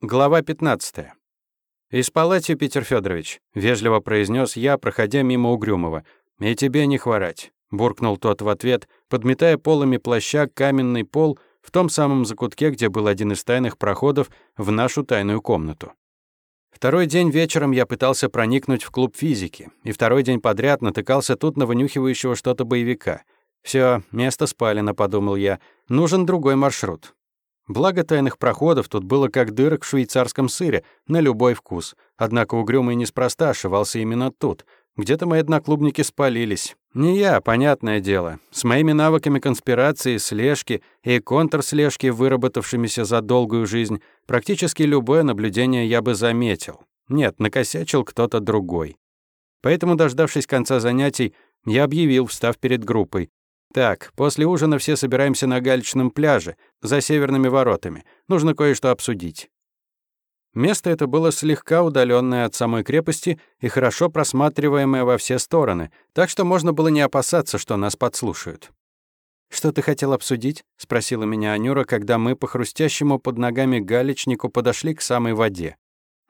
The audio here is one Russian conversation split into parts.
Глава 15. «Из палати, Питер Федорович, вежливо произнес я, проходя мимо Угрюмова. «И тебе не хворать», — буркнул тот в ответ, подметая полами плаща каменный пол в том самом закутке, где был один из тайных проходов в нашу тайную комнату. Второй день вечером я пытался проникнуть в клуб физики, и второй день подряд натыкался тут на вынюхивающего что-то боевика. Все, место спалено», — подумал я. «Нужен другой маршрут. Благо тайных проходов тут было как дырок в швейцарском сыре, на любой вкус. Однако угрюмый неспроста ошивался именно тут. Где-то мои одноклубники спалились. Не я, понятное дело. С моими навыками конспирации, слежки и контрслежки, выработавшимися за долгую жизнь, практически любое наблюдение я бы заметил. Нет, накосячил кто-то другой. Поэтому, дождавшись конца занятий, я объявил, встав перед группой. «Так, после ужина все собираемся на галечном пляже, за северными воротами. Нужно кое-что обсудить». Место это было слегка удаленное от самой крепости и хорошо просматриваемое во все стороны, так что можно было не опасаться, что нас подслушают. «Что ты хотел обсудить?» — спросила меня Анюра, когда мы по хрустящему под ногами галечнику подошли к самой воде.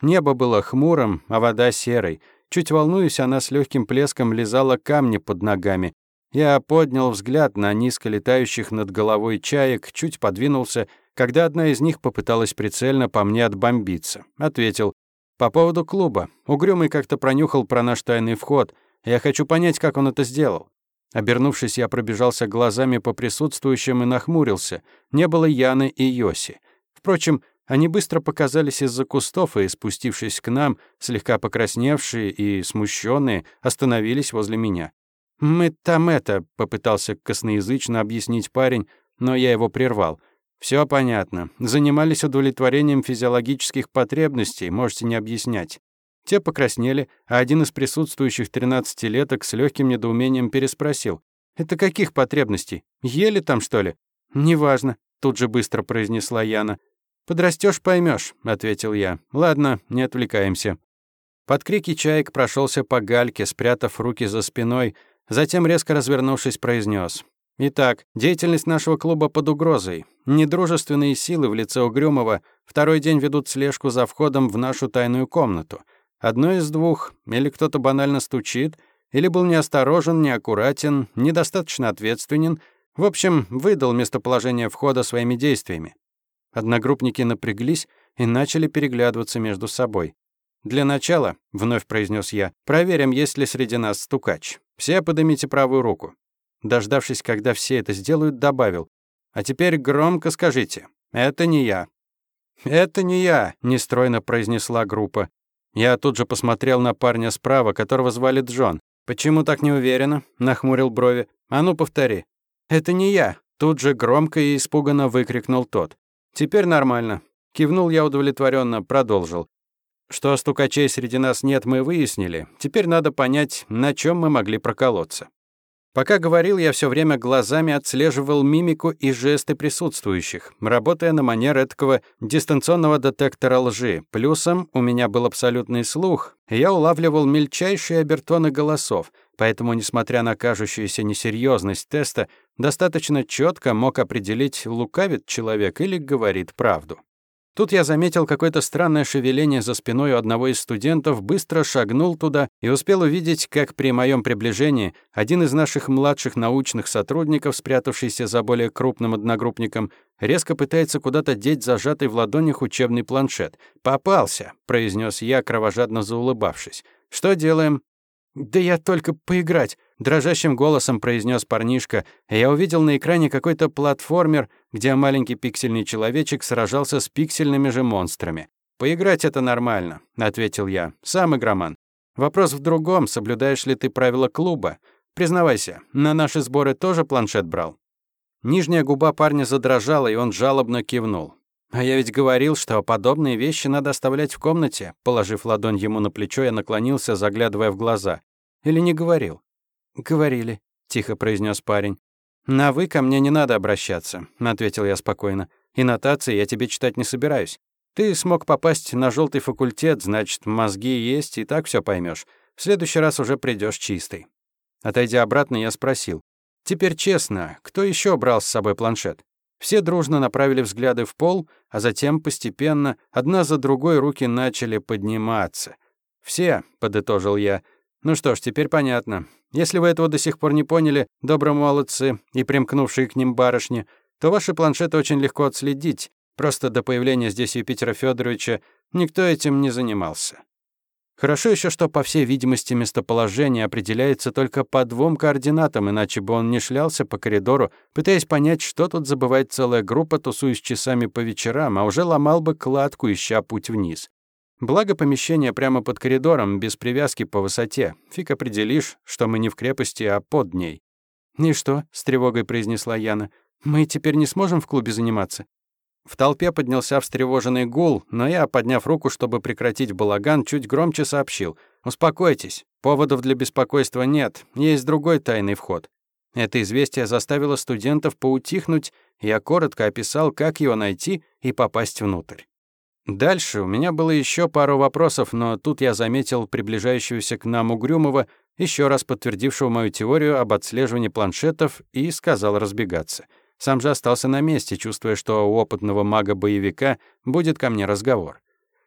Небо было хмурым, а вода серой. Чуть волнуясь, она с легким плеском лизала камни под ногами, я поднял взгляд на низко летающих над головой чаек, чуть подвинулся, когда одна из них попыталась прицельно по мне отбомбиться. Ответил. «По поводу клуба. Угрюмый как-то пронюхал про наш тайный вход. Я хочу понять, как он это сделал». Обернувшись, я пробежался глазами по присутствующим и нахмурился. Не было Яны и Йоси. Впрочем, они быстро показались из-за кустов и, спустившись к нам, слегка покрасневшие и смущенные, остановились возле меня. «Мы там это», — попытался косноязычно объяснить парень, но я его прервал. Все понятно. Занимались удовлетворением физиологических потребностей, можете не объяснять». Те покраснели, а один из присутствующих тринадцатилеток с легким недоумением переспросил. «Это каких потребностей? Ели там, что ли?» «Неважно», — тут же быстро произнесла Яна. Подрастешь, поймешь, ответил я. «Ладно, не отвлекаемся». Под крики чаек прошелся по гальке, спрятав руки за спиной, Затем, резко развернувшись, произнес: «Итак, деятельность нашего клуба под угрозой. Недружественные силы в лице Угрюмова второй день ведут слежку за входом в нашу тайную комнату. Одно из двух, или кто-то банально стучит, или был неосторожен, неаккуратен, недостаточно ответственен, в общем, выдал местоположение входа своими действиями. Одногруппники напряглись и начали переглядываться между собой. «Для начала», — вновь произнес я, — «проверим, есть ли среди нас стукач. Все поднимите правую руку». Дождавшись, когда все это сделают, добавил. «А теперь громко скажите. Это не я». «Это не я», — нестройно произнесла группа. Я тут же посмотрел на парня справа, которого звали Джон. «Почему так не уверенно?» — нахмурил брови. «А ну, повтори». «Это не я», — тут же громко и испуганно выкрикнул тот. «Теперь нормально». Кивнул я удовлетворенно, продолжил. Что стукачей среди нас нет, мы выяснили. Теперь надо понять, на чем мы могли проколоться. Пока говорил, я все время глазами отслеживал мимику и жесты присутствующих, работая на манер этого дистанционного детектора лжи. Плюсом у меня был абсолютный слух, и я улавливал мельчайшие обертоны голосов, поэтому, несмотря на кажущуюся несерьезность теста, достаточно четко мог определить, лукавит человек или говорит правду. Тут я заметил какое-то странное шевеление за спиной у одного из студентов, быстро шагнул туда и успел увидеть, как при моем приближении один из наших младших научных сотрудников, спрятавшийся за более крупным одногруппником, резко пытается куда-то деть зажатый в ладонях учебный планшет. «Попался», — произнес я, кровожадно заулыбавшись. «Что делаем?» «Да я только поиграть», — дрожащим голосом произнес парнишка. Я увидел на экране какой-то платформер, где маленький пиксельный человечек сражался с пиксельными же монстрами. «Поиграть это нормально», — ответил я. «Сам игроман. Вопрос в другом, соблюдаешь ли ты правила клуба. Признавайся, на наши сборы тоже планшет брал?» Нижняя губа парня задрожала, и он жалобно кивнул. «А я ведь говорил, что подобные вещи надо оставлять в комнате», положив ладонь ему на плечо, я наклонился, заглядывая в глаза. Или не говорил?» «Говорили», — тихо произнес парень. «На «вы» ко мне не надо обращаться», — ответил я спокойно. «И нотации я тебе читать не собираюсь. Ты смог попасть на желтый факультет, значит, мозги есть, и так все поймешь. В следующий раз уже придешь чистый». Отойдя обратно, я спросил. «Теперь честно, кто еще брал с собой планшет?» Все дружно направили взгляды в пол, а затем постепенно, одна за другой, руки начали подниматься. «Все», — подытожил я. «Ну что ж, теперь понятно. Если вы этого до сих пор не поняли, добро молодцы и примкнувшие к ним барышни, то ваши планшеты очень легко отследить. Просто до появления здесь Юпитера Федоровича никто этим не занимался. Хорошо еще, что, по всей видимости, местоположение определяется только по двум координатам, иначе бы он не шлялся по коридору, пытаясь понять, что тут забывает целая группа, тусуясь часами по вечерам, а уже ломал бы кладку, ища путь вниз. Благо помещение прямо под коридором, без привязки по высоте. Фиг определишь, что мы не в крепости, а под ней. «И что?» — с тревогой произнесла Яна. «Мы теперь не сможем в клубе заниматься?» В толпе поднялся встревоженный гул, но я, подняв руку, чтобы прекратить балаган, чуть громче сообщил. «Успокойтесь, поводов для беспокойства нет, есть другой тайный вход». Это известие заставило студентов поутихнуть, я коротко описал, как его найти и попасть внутрь. Дальше у меня было еще пару вопросов, но тут я заметил приближающегося к нам Угрюмова, еще раз подтвердившего мою теорию об отслеживании планшетов, и сказал разбегаться — сам же остался на месте, чувствуя, что у опытного мага-боевика будет ко мне разговор.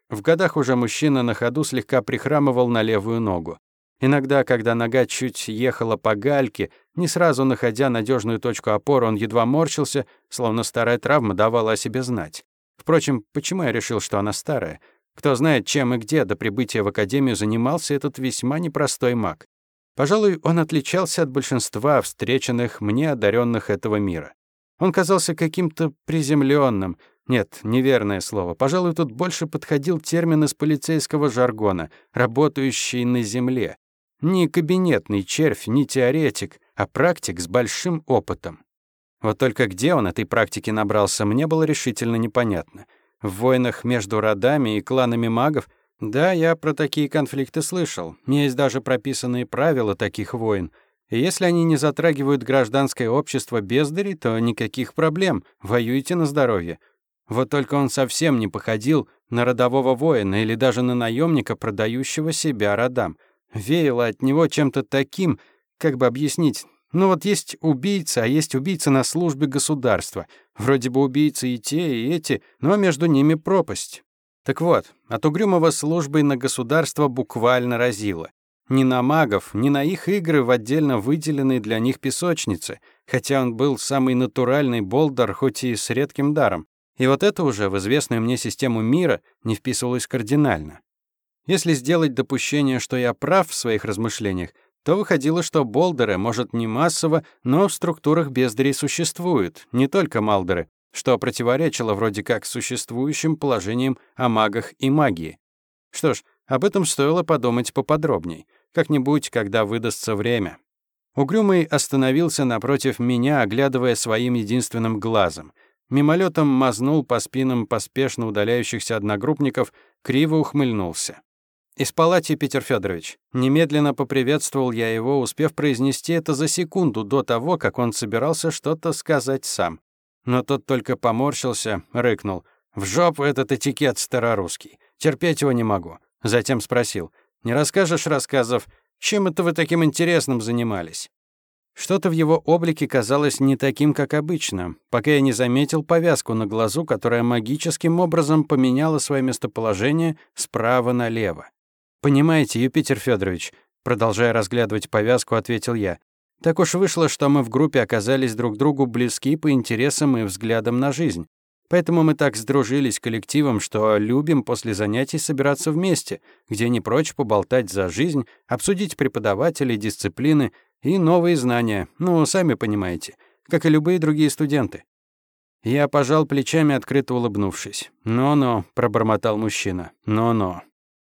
В годах уже мужчина на ходу слегка прихрамывал на левую ногу. Иногда, когда нога чуть ехала по гальке, не сразу находя надежную точку опоры, он едва морщился, словно старая травма давала о себе знать. Впрочем, почему я решил, что она старая? Кто знает, чем и где до прибытия в академию занимался этот весьма непростой маг. Пожалуй, он отличался от большинства встреченных мне одаренных этого мира. Он казался каким-то приземленным. Нет, неверное слово. Пожалуй, тут больше подходил термин из полицейского жаргона «работающий на земле». Не кабинетный червь, не теоретик, а практик с большим опытом. Вот только где он этой практики набрался, мне было решительно непонятно. В войнах между родами и кланами магов да, я про такие конфликты слышал. Есть даже прописанные правила таких войн. И если они не затрагивают гражданское общество бездарей, то никаких проблем, воюйте на здоровье. Вот только он совсем не походил на родового воина или даже на наемника, продающего себя родам. Веяло от него чем-то таким, как бы объяснить, ну вот есть убийца, а есть убийца на службе государства. Вроде бы убийцы и те, и эти, но между ними пропасть. Так вот, от угрюмого службы на государство буквально разило. Ни на магов, ни на их игры в отдельно выделенной для них песочнице, хотя он был самый натуральный болдар, хоть и с редким даром. И вот это уже в известную мне систему мира не вписывалось кардинально. Если сделать допущение, что я прав в своих размышлениях, то выходило, что болдеры, может, не массово, но в структурах бездарей существуют, не только малдеры, что противоречило вроде как существующим положениям о магах и магии. Что ж, об этом стоило подумать поподробней. Как-нибудь, когда выдастся время. Угрюмый остановился напротив меня, оглядывая своим единственным глазом. Мимолетом мазнул по спинам поспешно удаляющихся одногруппников, криво ухмыльнулся. «Из палати, Петр Федорович. Немедленно поприветствовал я его, успев произнести это за секунду до того, как он собирался что-то сказать сам. Но тот только поморщился, рыкнул. «В жопу этот этикет старорусский. Терпеть его не могу». Затем спросил. Не расскажешь рассказов, чем это вы таким интересным занимались?» Что-то в его облике казалось не таким, как обычно, пока я не заметил повязку на глазу, которая магическим образом поменяла свое местоположение справа налево. «Понимаете, Юпитер Федорович, продолжая разглядывать повязку, ответил я. «Так уж вышло, что мы в группе оказались друг другу близки по интересам и взглядам на жизнь. Поэтому мы так сдружились коллективом, что любим после занятий собираться вместе, где не прочь поболтать за жизнь, обсудить преподавателей, дисциплины и новые знания, ну, сами понимаете, как и любые другие студенты. Я пожал плечами, открыто улыбнувшись. «Но-но», — пробормотал мужчина, «но-но».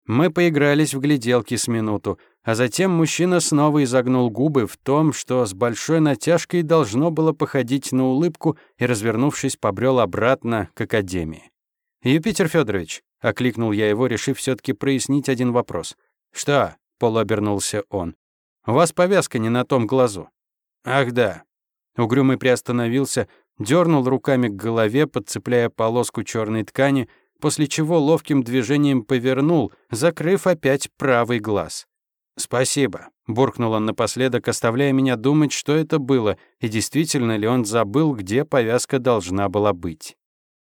Мы поигрались в гляделки с минуту, а затем мужчина снова изогнул губы в том, что с большой натяжкой должно было походить на улыбку и, развернувшись, побрел обратно к академии. «Юпитер Федорович, окликнул я его, решив все таки прояснить один вопрос. «Что?» — полуобернулся он. «У вас повязка не на том глазу». «Ах да». Угрюмый приостановился, дернул руками к голове, подцепляя полоску черной ткани — после чего ловким движением повернул, закрыв опять правый глаз. «Спасибо», — буркнул он напоследок, оставляя меня думать, что это было, и действительно ли он забыл, где повязка должна была быть.